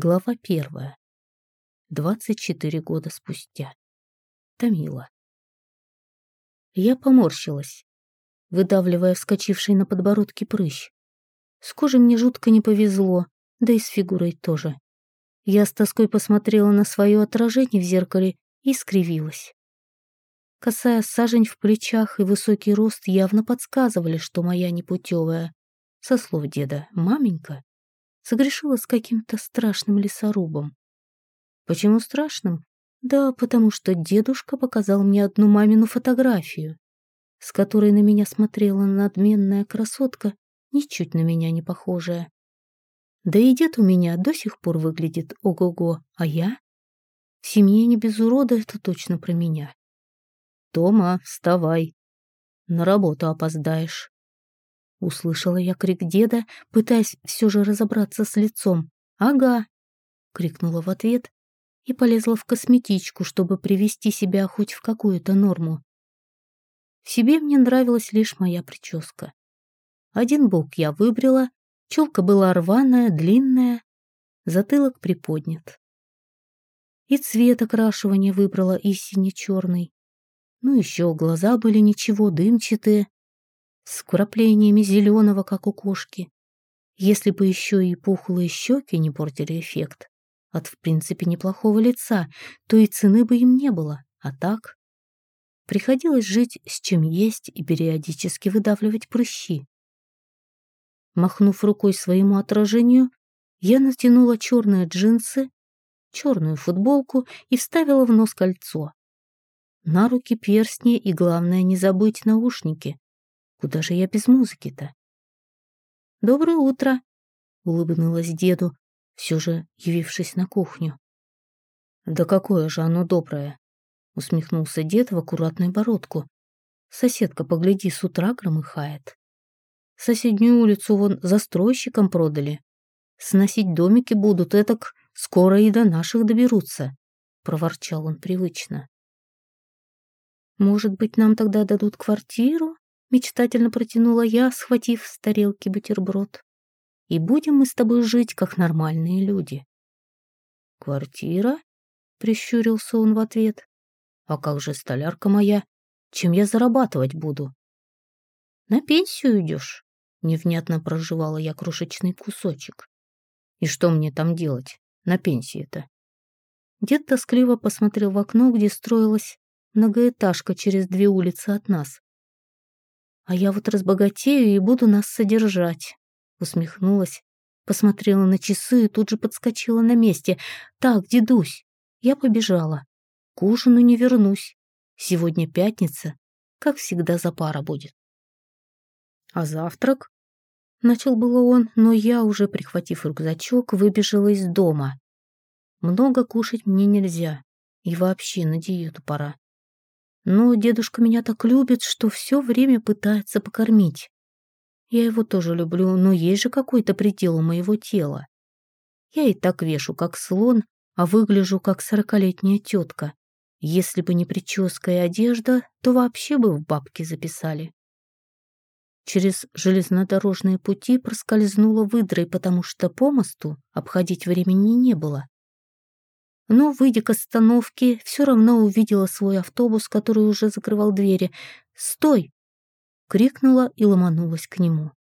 Глава первая. 24 года спустя. Томила. Я поморщилась, выдавливая вскочивший на подбородке прыщ. С кожей мне жутко не повезло, да и с фигурой тоже. Я с тоской посмотрела на свое отражение в зеркале и скривилась. Косая сажень в плечах и высокий рост явно подсказывали, что моя непутевая, со слов деда, маменька, согрешила с каким-то страшным лесорубом. Почему страшным? Да потому что дедушка показал мне одну мамину фотографию, с которой на меня смотрела надменная красотка, ничуть на меня не похожая. Да и дед у меня до сих пор выглядит ого-го, а я? В семье не без урода это точно про меня. «Тома, вставай. На работу опоздаешь». Услышала я крик деда, пытаясь все же разобраться с лицом. «Ага!» — крикнула в ответ и полезла в косметичку, чтобы привести себя хоть в какую-то норму. В себе мне нравилась лишь моя прическа. Один бок я выбрила, челка была рваная, длинная, затылок приподнят. И цвет окрашивания выбрала и сине-черный. Ну еще глаза были ничего, дымчатые, с вкраплениями зеленого, как у кошки. Если бы еще и пухлые щеки не портили эффект от, в принципе, неплохого лица, то и цены бы им не было. А так? Приходилось жить с чем есть и периодически выдавливать прыщи. Махнув рукой своему отражению, я натянула черные джинсы, черную футболку и вставила в нос кольцо. На руки перстни и, главное, не забыть наушники. Куда же я без музыки-то? «Доброе утро!» — улыбнулась деду, все же явившись на кухню. «Да какое же оно доброе!» — усмехнулся дед в аккуратную бородку. «Соседка, погляди, с утра громыхает. Соседнюю улицу вон застройщикам продали. Сносить домики будут, этак скоро и до наших доберутся», — проворчал он привычно. «Может быть, нам тогда дадут квартиру?» Мечтательно протянула я, схватив с тарелки бутерброд. И будем мы с тобой жить, как нормальные люди. Квартира? Прищурился он в ответ. А как же столярка моя? Чем я зарабатывать буду? На пенсию идешь? Невнятно проживала я крошечный кусочек. И что мне там делать на пенсии-то? Дед тоскливо посмотрел в окно, где строилась многоэтажка через две улицы от нас. А я вот разбогатею и буду нас содержать. Усмехнулась, посмотрела на часы и тут же подскочила на месте. Так, дедусь, я побежала. К ужину не вернусь. Сегодня пятница, как всегда за пара будет. А завтрак? Начал было он, но я, уже прихватив рюкзачок, выбежала из дома. Много кушать мне нельзя, и вообще на диету пора. Но дедушка меня так любит, что все время пытается покормить. Я его тоже люблю, но есть же какой-то предел у моего тела. Я и так вешу, как слон, а выгляжу, как сорокалетняя тетка. Если бы не прическа и одежда, то вообще бы в бабки записали. Через железнодорожные пути проскользнула выдрой, потому что по мосту обходить времени не было но, выйдя к остановке, все равно увидела свой автобус, который уже закрывал двери. «Стой!» — крикнула и ломанулась к нему.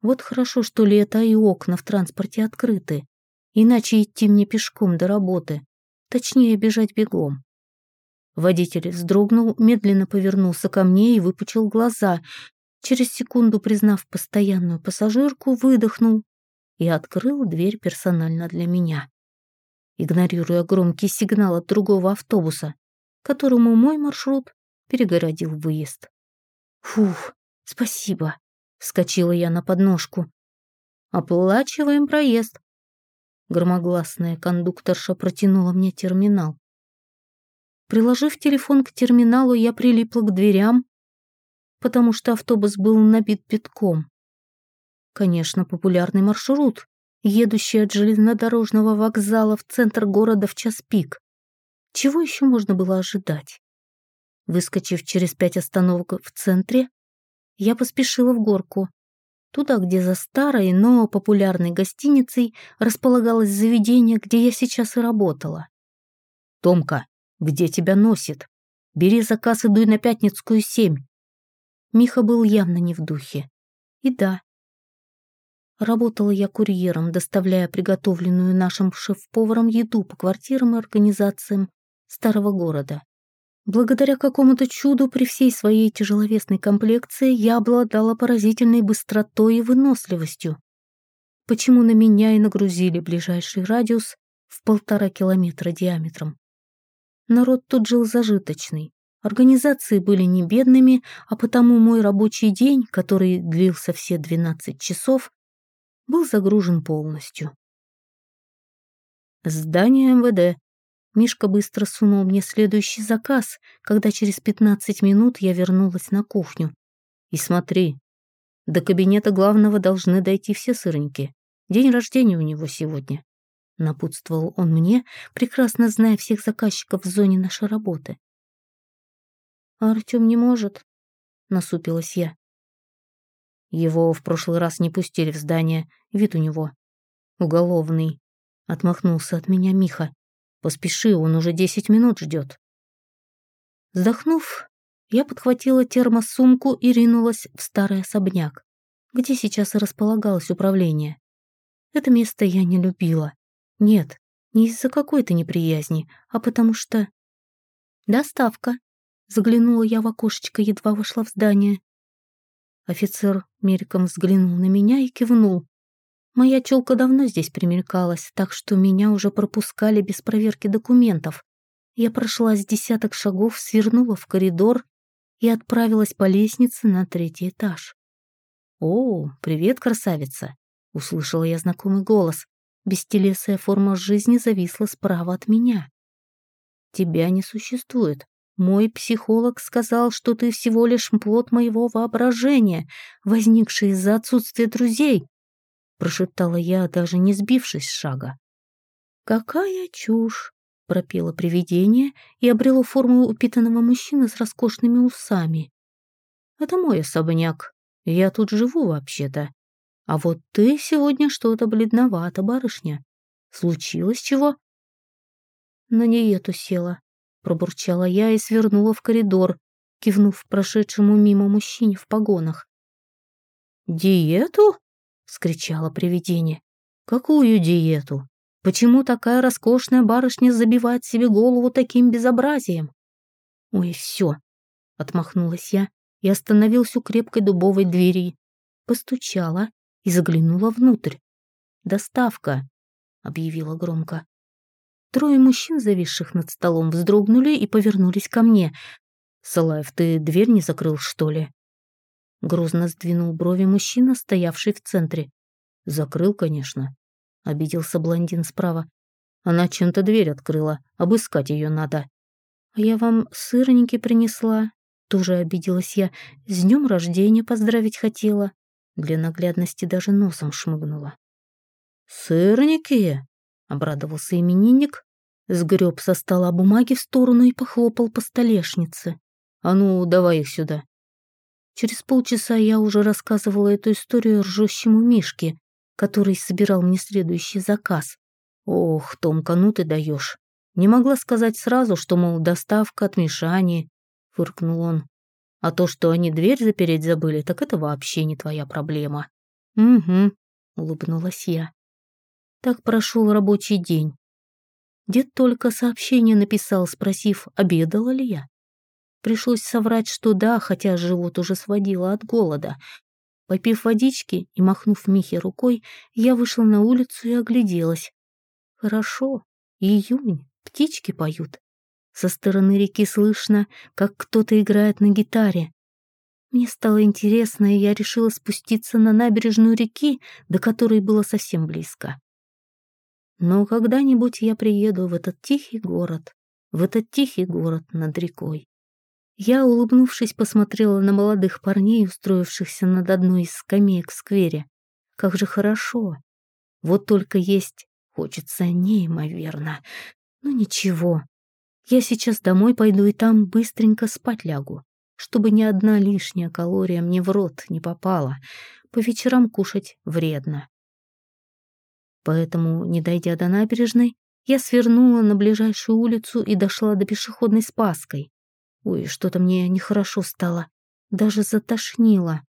Вот хорошо, что лето и окна в транспорте открыты, иначе идти мне пешком до работы, точнее бежать бегом. Водитель вздрогнул, медленно повернулся ко мне и выпучил глаза. Через секунду, признав постоянную пассажирку, выдохнул и открыл дверь персонально для меня игнорируя громкий сигнал от другого автобуса, которому мой маршрут перегородил выезд. «Фух, спасибо!» — вскочила я на подножку. «Оплачиваем проезд!» Громогласная кондукторша протянула мне терминал. Приложив телефон к терминалу, я прилипла к дверям, потому что автобус был набит битком. Конечно, популярный маршрут, едущий от железнодорожного вокзала в центр города в час пик. Чего еще можно было ожидать? Выскочив через пять остановок в центре, я поспешила в горку. туда, где за старой, но популярной гостиницей располагалось заведение, где я сейчас и работала. «Томка, где тебя носит? Бери заказ и дуй на Пятницкую, семь». Миха был явно не в духе. И да, Работала я курьером, доставляя приготовленную нашим шеф-поваром еду по квартирам и организациям старого города. Благодаря какому-то чуду при всей своей тяжеловесной комплекции я обладала поразительной быстротой и выносливостью. Почему на меня и нагрузили ближайший радиус в полтора километра диаметром? Народ тут жил зажиточный. Организации были не бедными, а потому мой рабочий день, который длился все 12 часов, был загружен полностью. Здание МВД. Мишка быстро сунул мне следующий заказ, когда через 15 минут я вернулась на кухню. И смотри, до кабинета главного должны дойти все сырники. День рождения у него сегодня. Напутствовал он мне, прекрасно зная всех заказчиков в зоне нашей работы. «А Артем не может?» — насупилась я. Его в прошлый раз не пустили в здание, вид у него уголовный. Отмахнулся от меня Миха. Поспеши, он уже десять минут ждет. Вздохнув, я подхватила термосумку и ринулась в старый особняк, где сейчас и располагалось управление. Это место я не любила. Нет, не из-за какой-то неприязни, а потому что... Доставка. Заглянула я в окошечко, едва вошла в здание. Офицер мельком взглянул на меня и кивнул. Моя челка давно здесь примелькалась, так что меня уже пропускали без проверки документов. Я прошла с десяток шагов, свернула в коридор и отправилась по лестнице на третий этаж. «О, привет, красавица!» — услышала я знакомый голос. Бестелесая форма жизни зависла справа от меня. «Тебя не существует. Мой психолог сказал, что ты всего лишь плод моего воображения, возникший из-за отсутствия друзей, прошептала я, даже не сбившись с шага. Какая чушь, пропело привидение и обрело форму упитанного мужчины с роскошными усами. Это мой особняк. Я тут живу вообще-то. А вот ты сегодня что-то бледновато, барышня. Случилось чего? На диету села, пробурчала я и свернула в коридор, кивнув прошедшему мимо мужчине в погонах. «Диету?» — скричало привидение. «Какую диету? Почему такая роскошная барышня забивает себе голову таким безобразием?» «Ой, все!» — отмахнулась я и остановилась у крепкой дубовой двери. Постучала и заглянула внутрь. «Доставка!» — объявила громко. Трое мужчин, зависших над столом, вздрогнули и повернулись ко мне. «Салаев, ты дверь не закрыл, что ли?» Грозно сдвинул брови мужчина, стоявший в центре. «Закрыл, конечно», — обиделся блондин справа. «Она чем-то дверь открыла, обыскать ее надо». «А я вам сырники принесла», — тоже обиделась я. «С днем рождения поздравить хотела». Для наглядности даже носом шмыгнула. «Сырники?» Обрадовался именинник, сгреб со стола бумаги в сторону и похлопал по столешнице. «А ну, давай их сюда». Через полчаса я уже рассказывала эту историю ржущему Мишке, который собирал мне следующий заказ. «Ох, Томка, ну ты даешь. Не могла сказать сразу, что, мол, доставка от Мишани», — фыркнул он. «А то, что они дверь запереть забыли, так это вообще не твоя проблема». «Угу», — улыбнулась я. Так прошел рабочий день. Дед только сообщение написал, спросив, обедала ли я. Пришлось соврать, что да, хотя живот уже сводило от голода. Попив водички и махнув Михе рукой, я вышла на улицу и огляделась. Хорошо, июнь, птички поют. Со стороны реки слышно, как кто-то играет на гитаре. Мне стало интересно, и я решила спуститься на набережную реки, до которой было совсем близко. Но когда-нибудь я приеду в этот тихий город, в этот тихий город над рекой. Я, улыбнувшись, посмотрела на молодых парней, устроившихся над одной из скамеек в сквере. Как же хорошо. Вот только есть хочется неимоверно. Ну ничего. Я сейчас домой пойду и там быстренько спать лягу. чтобы ни одна лишняя калория мне в рот не попала. По вечерам кушать вредно. Поэтому, не дойдя до набережной, я свернула на ближайшую улицу и дошла до пешеходной Спасской. Ой, что-то мне нехорошо стало. Даже затошнило.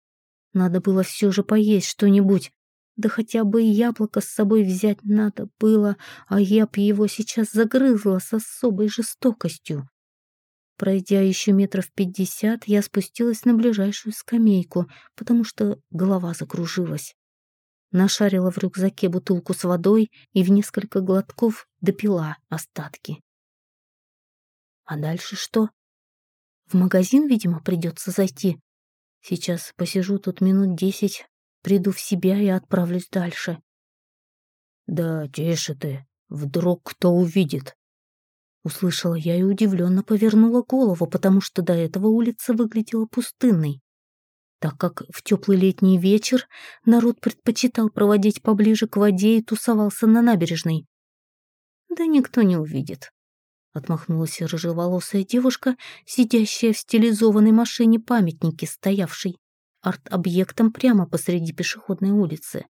Надо было все же поесть что-нибудь. Да хотя бы яблоко с собой взять надо было, а я б его сейчас загрызла с особой жестокостью. Пройдя еще метров пятьдесят, я спустилась на ближайшую скамейку, потому что голова закружилась. Нашарила в рюкзаке бутылку с водой и в несколько глотков допила остатки. А дальше что? В магазин, видимо, придется зайти. Сейчас посижу тут минут десять, приду в себя и отправлюсь дальше. Да тише ты, вдруг кто увидит. Услышала я и удивленно повернула голову, потому что до этого улица выглядела пустынной. Так как в теплый летний вечер народ предпочитал проводить поближе к воде и тусовался на набережной. Да никто не увидит. Отмахнулась рыжеволосая девушка, сидящая в стилизованной машине памятники, стоявшей арт-объектом прямо посреди пешеходной улицы.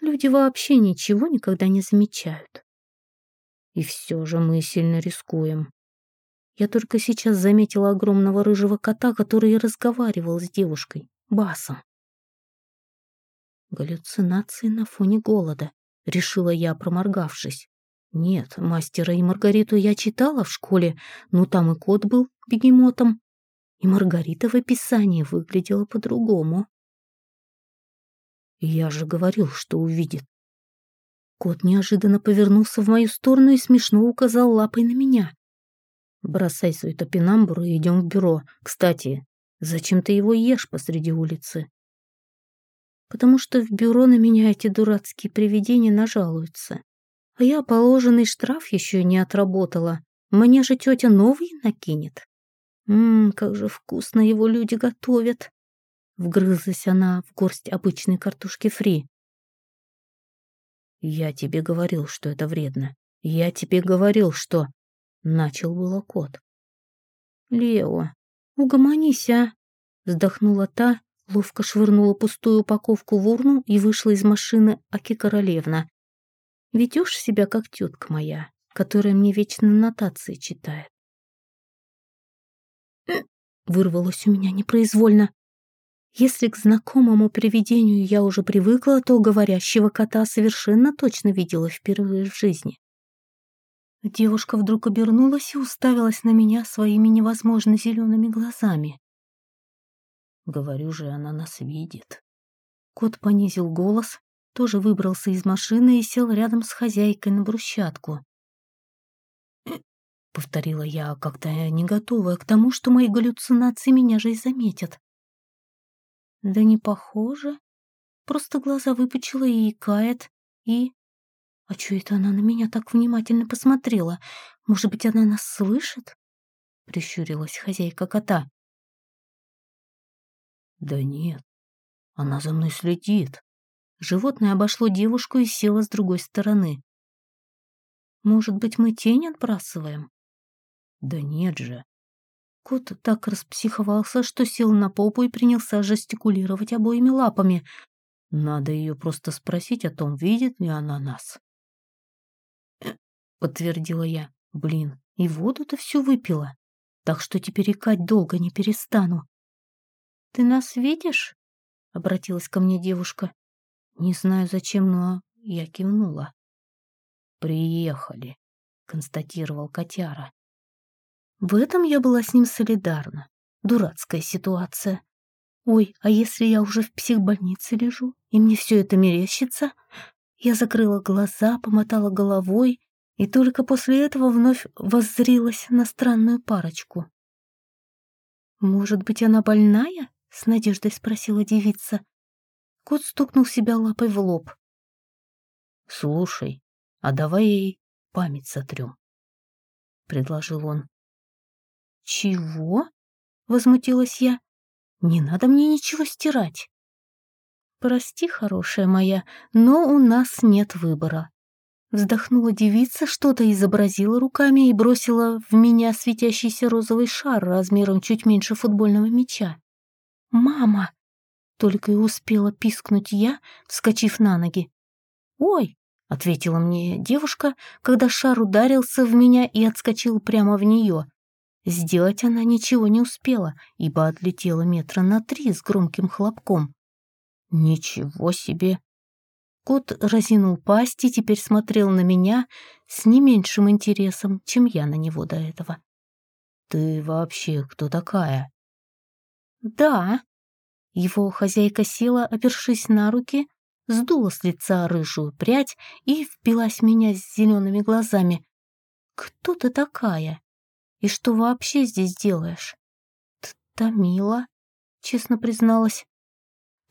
Люди вообще ничего никогда не замечают. И все же мы сильно рискуем. Я только сейчас заметила огромного рыжего кота, который разговаривал с девушкой, басом. Галлюцинации на фоне голода, решила я, проморгавшись. Нет, мастера и Маргариту я читала в школе, но там и кот был бегемотом. И Маргарита в описании выглядела по-другому. Я же говорил, что увидит. Кот неожиданно повернулся в мою сторону и смешно указал лапой на меня. «Бросай свой топинамбур и идем в бюро. Кстати, зачем ты его ешь посреди улицы?» «Потому что в бюро на меня эти дурацкие привидения нажалуются. А я положенный штраф еще не отработала. Мне же тетя новый накинет. Ммм, как же вкусно его люди готовят!» Вгрызлась она в горсть обычной картошки фри. «Я тебе говорил, что это вредно. Я тебе говорил, что...» Начал было кот. «Лео, угомонись, а!» Вздохнула та, ловко швырнула пустую упаковку в урну и вышла из машины Аки-королевна. «Ведешь себя, как тетка моя, которая мне вечно нотации читает». Вырвалось у меня непроизвольно. Если к знакомому привидению я уже привыкла, то говорящего кота совершенно точно видела впервые в жизни. Девушка вдруг обернулась и уставилась на меня своими невозможно зелеными глазами. Говорю же, она нас видит. Кот понизил голос, тоже выбрался из машины и сел рядом с хозяйкой на брусчатку. Повторила я, как-то не готовая к тому, что мои галлюцинации меня же и заметят. Да не похоже. Просто глаза выпучила и икает, и... А чё это она на меня так внимательно посмотрела? Может быть, она нас слышит? Прищурилась хозяйка кота. Да нет, она за мной следит. Животное обошло девушку и село с другой стороны. Может быть, мы тень отбрасываем? Да нет же, Кот так распсиховался, что сел на попу и принялся жестикулировать обоими лапами. Надо ее просто спросить о том, видит ли она нас. Подтвердила я. Блин, и воду-то всю выпила. Так что теперь икать долго не перестану. Ты нас видишь? Обратилась ко мне девушка. Не знаю зачем, но я кивнула. Приехали, констатировал котяра. В этом я была с ним солидарна. Дурацкая ситуация. Ой, а если я уже в психбольнице лежу, и мне все это мерещится? Я закрыла глаза, помотала головой, и только после этого вновь воззрилась на странную парочку. «Может быть, она больная?» — с надеждой спросила девица. Кот стукнул себя лапой в лоб. «Слушай, а давай ей память сотрем», — предложил он. «Чего?» — возмутилась я. «Не надо мне ничего стирать». «Прости, хорошая моя, но у нас нет выбора». Вздохнула девица, что-то изобразила руками и бросила в меня светящийся розовый шар размером чуть меньше футбольного мяча. «Мама!» — только и успела пискнуть я, вскочив на ноги. «Ой!» — ответила мне девушка, когда шар ударился в меня и отскочил прямо в нее. Сделать она ничего не успела, ибо отлетела метра на три с громким хлопком. «Ничего себе!» Кот разинул пасть и теперь смотрел на меня с не меньшим интересом, чем я на него до этого. «Ты вообще кто такая?» «Да». Его хозяйка села, опершись на руки, сдула с лица рыжую прядь и впилась меня с зелеными глазами. «Кто ты такая? И что вообще здесь делаешь?» «Тамила», — честно призналась.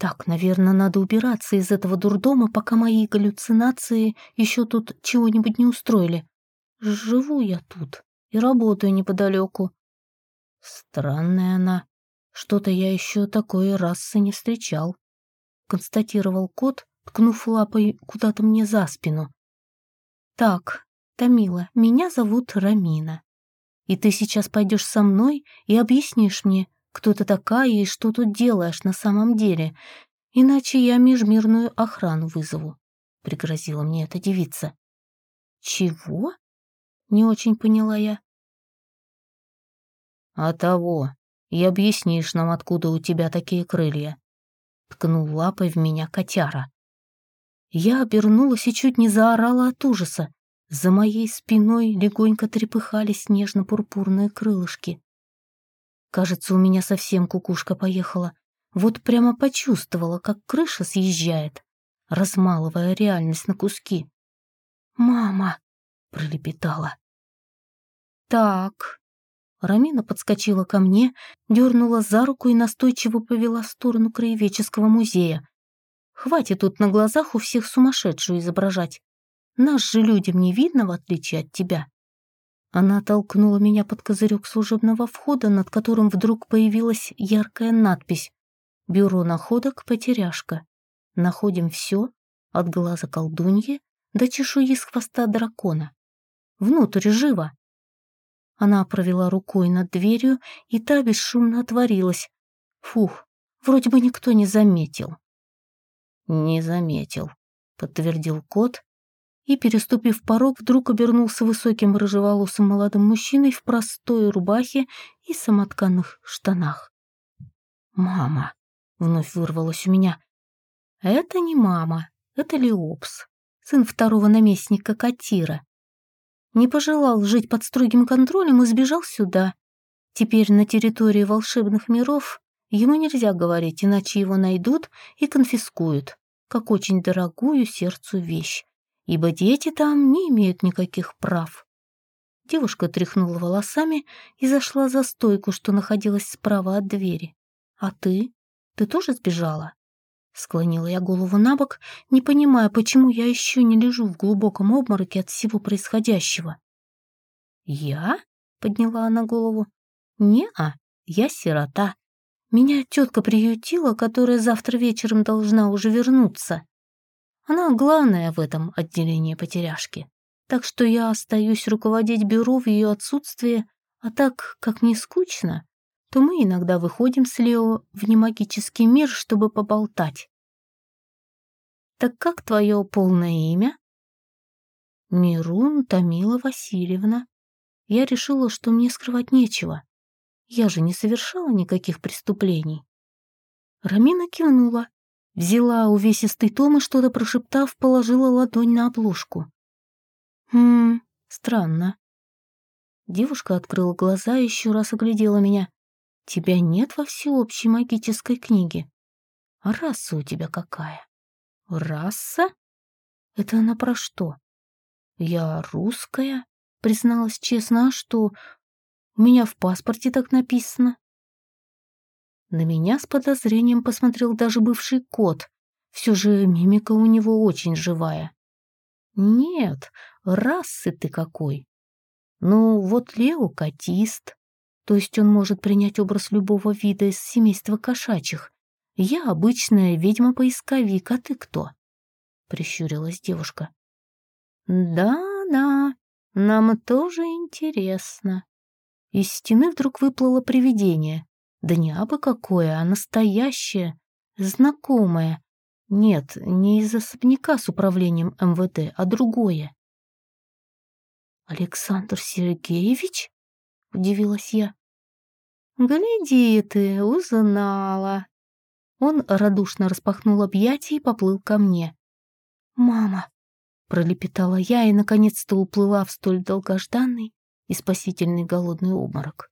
Так, наверное, надо убираться из этого дурдома, пока мои галлюцинации еще тут чего-нибудь не устроили. Живу я тут и работаю неподалеку. Странная она. Что-то я еще такой расы не встречал. Констатировал кот, ткнув лапой куда-то мне за спину. Так, Тамила, меня зовут Рамина. И ты сейчас пойдешь со мной и объяснишь мне, кто ты такая и что тут делаешь на самом деле, иначе я межмирную охрану вызову», — пригрозила мне эта девица. «Чего?» — не очень поняла я. «А того. И объяснишь нам, откуда у тебя такие крылья», — ткнул лапой в меня котяра. Я обернулась и чуть не заорала от ужаса. За моей спиной легонько трепыхались нежно-пурпурные крылышки. Кажется, у меня совсем кукушка поехала. Вот прямо почувствовала, как крыша съезжает, размалывая реальность на куски. «Мама!» — пролепетала. «Так...» Рамина подскочила ко мне, дернула за руку и настойчиво повела в сторону краеведческого музея. «Хватит тут на глазах у всех сумасшедшую изображать. Нас же людям не видно, в отличие от тебя. Она толкнула меня под козырек служебного входа, над которым вдруг появилась яркая надпись «Бюро находок «Потеряшка». Находим все, от глаза колдуньи до чешуи с хвоста дракона. Внутрь живо!» Она провела рукой над дверью, и та бесшумно отворилась. Фух, вроде бы никто не заметил. «Не заметил», — подтвердил кот и, переступив порог, вдруг обернулся высоким рыжеволосым молодым мужчиной в простой рубахе и самотканных штанах. «Мама!» — вновь вырвалось у меня. «Это не мама, это Леопс, сын второго наместника Катира. Не пожелал жить под строгим контролем и сбежал сюда. Теперь на территории волшебных миров ему нельзя говорить, иначе его найдут и конфискуют, как очень дорогую сердцу вещь ибо дети там не имеют никаких прав. Девушка тряхнула волосами и зашла за стойку, что находилась справа от двери. «А ты? Ты тоже сбежала?» Склонила я голову на бок, не понимая, почему я еще не лежу в глубоком обмороке от всего происходящего. «Я?» — подняла она голову. «Не-а, я сирота. Меня тетка приютила, которая завтра вечером должна уже вернуться. Она главная в этом отделении потеряшки. Так что я остаюсь руководить бюро в ее отсутствие, а так, как не скучно, то мы иногда выходим с Лео в немагический мир, чтобы поболтать. Так как твое полное имя? Мирун Тамила Васильевна. Я решила, что мне скрывать нечего. Я же не совершала никаких преступлений. Рамина кивнула, Взяла увесистый том и что-то прошептав, положила ладонь на обложку. «Хм, странно». Девушка открыла глаза и еще раз оглядела меня. «Тебя нет во всеобщей магической книге. А раса у тебя какая?» «Раса? Это она про что?» «Я русская», — призналась честно, а что? У меня в паспорте так написано. На меня с подозрением посмотрел даже бывший кот. Все же мимика у него очень живая. Нет, расы ты какой. Ну, вот Лео котист. То есть он может принять образ любого вида из семейства кошачьих. Я обычная ведьма-поисковик, а ты кто? Прищурилась девушка. Да-да, нам тоже интересно. Из стены вдруг выплыло привидение. Да не абы какое, а настоящее, знакомое. Нет, не из особняка с управлением МВД, а другое. «Александр Сергеевич?» — удивилась я. «Гляди ты, узнала!» Он радушно распахнул объятия и поплыл ко мне. «Мама!» — пролепетала я и наконец-то уплыла в столь долгожданный и спасительный голодный обморок.